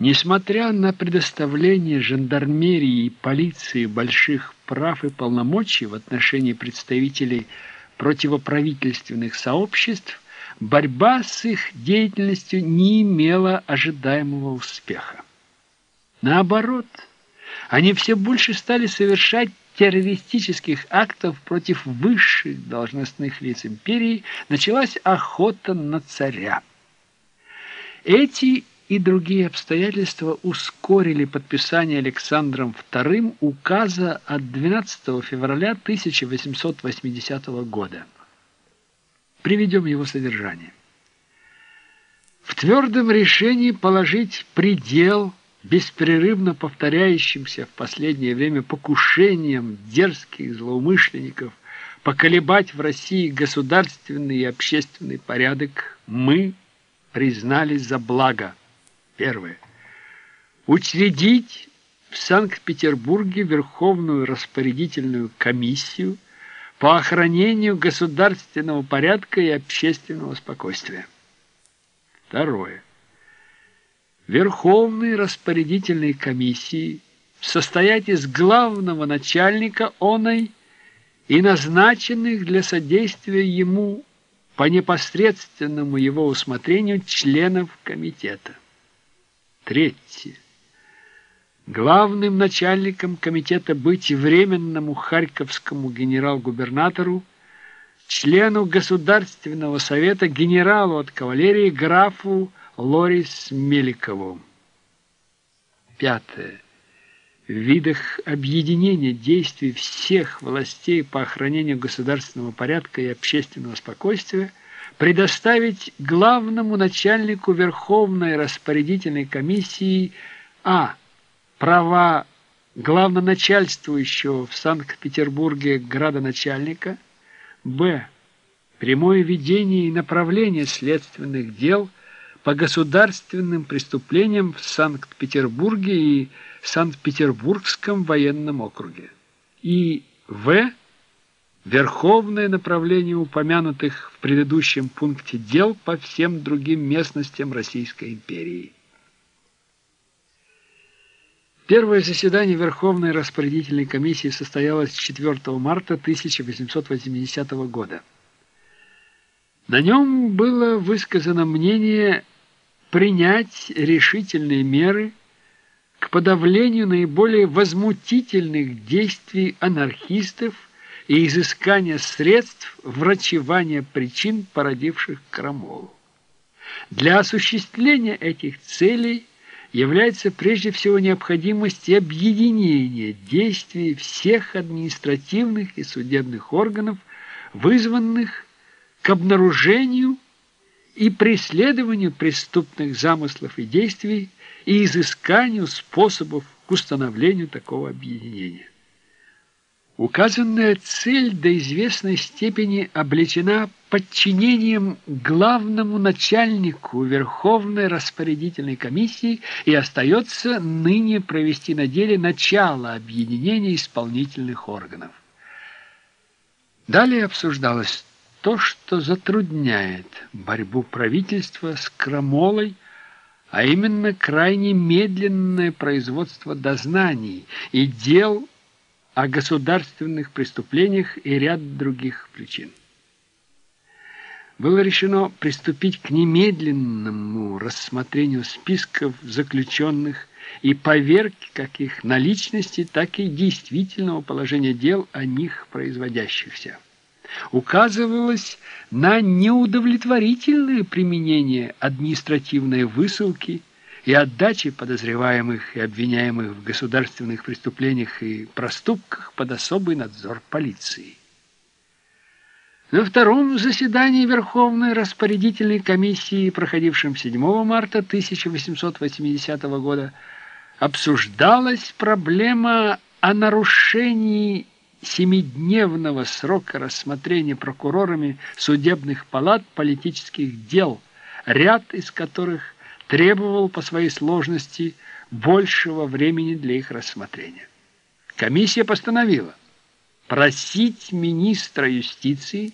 Несмотря на предоставление жандармерии и полиции больших прав и полномочий в отношении представителей противоправительственных сообществ, борьба с их деятельностью не имела ожидаемого успеха. Наоборот, они все больше стали совершать террористических актов против высших должностных лиц империи, началась охота на царя. Эти и другие обстоятельства ускорили подписание Александром II указа от 12 февраля 1880 года. Приведем его содержание. В твердом решении положить предел беспрерывно повторяющимся в последнее время покушениям дерзких злоумышленников поколебать в России государственный и общественный порядок мы признали за благо – Первое. Учредить в Санкт-Петербурге Верховную распорядительную комиссию по охранению государственного порядка и общественного спокойствия. Второе. Верховной распорядительной комиссии состоять из главного начальника оной и назначенных для содействия ему по непосредственному его усмотрению членов комитета. Третье. Главным начальником комитета быть временному харьковскому генерал-губернатору, члену Государственного совета генералу от кавалерии графу Лорис Меликову. Пятое. В видах объединения действий всех властей по охранению государственного порядка и общественного спокойствия – предоставить главному начальнику Верховной распорядительной комиссии а. права главноначальствующего в Санкт-Петербурге градоначальника, б. прямое ведение и направление следственных дел по государственным преступлениям в Санкт-Петербурге и Санкт-Петербургском военном округе, и в. Верховное направление упомянутых в предыдущем пункте дел по всем другим местностям Российской империи. Первое заседание Верховной распорядительной комиссии состоялось 4 марта 1880 года. На нем было высказано мнение принять решительные меры к подавлению наиболее возмутительных действий анархистов и изыскания средств врачевания причин, породивших крамолу. Для осуществления этих целей является прежде всего необходимость объединения действий всех административных и судебных органов, вызванных к обнаружению и преследованию преступных замыслов и действий и изысканию способов к установлению такого объединения. Указанная цель до известной степени облечена подчинением главному начальнику Верховной распорядительной комиссии и остается ныне провести на деле начало объединения исполнительных органов. Далее обсуждалось то, что затрудняет борьбу правительства с крамолой, а именно крайне медленное производство дознаний и дел о государственных преступлениях и ряд других причин. Было решено приступить к немедленному рассмотрению списков заключенных и поверки как их наличности, так и действительного положения дел о них производящихся. Указывалось на неудовлетворительное применение административной высылки – и отдачи подозреваемых и обвиняемых в государственных преступлениях и проступках под особый надзор полиции. На втором заседании Верховной распорядительной комиссии, проходившем 7 марта 1880 года, обсуждалась проблема о нарушении семидневного срока рассмотрения прокурорами судебных палат политических дел, ряд из которых требовал по своей сложности большего времени для их рассмотрения. Комиссия постановила просить министра юстиции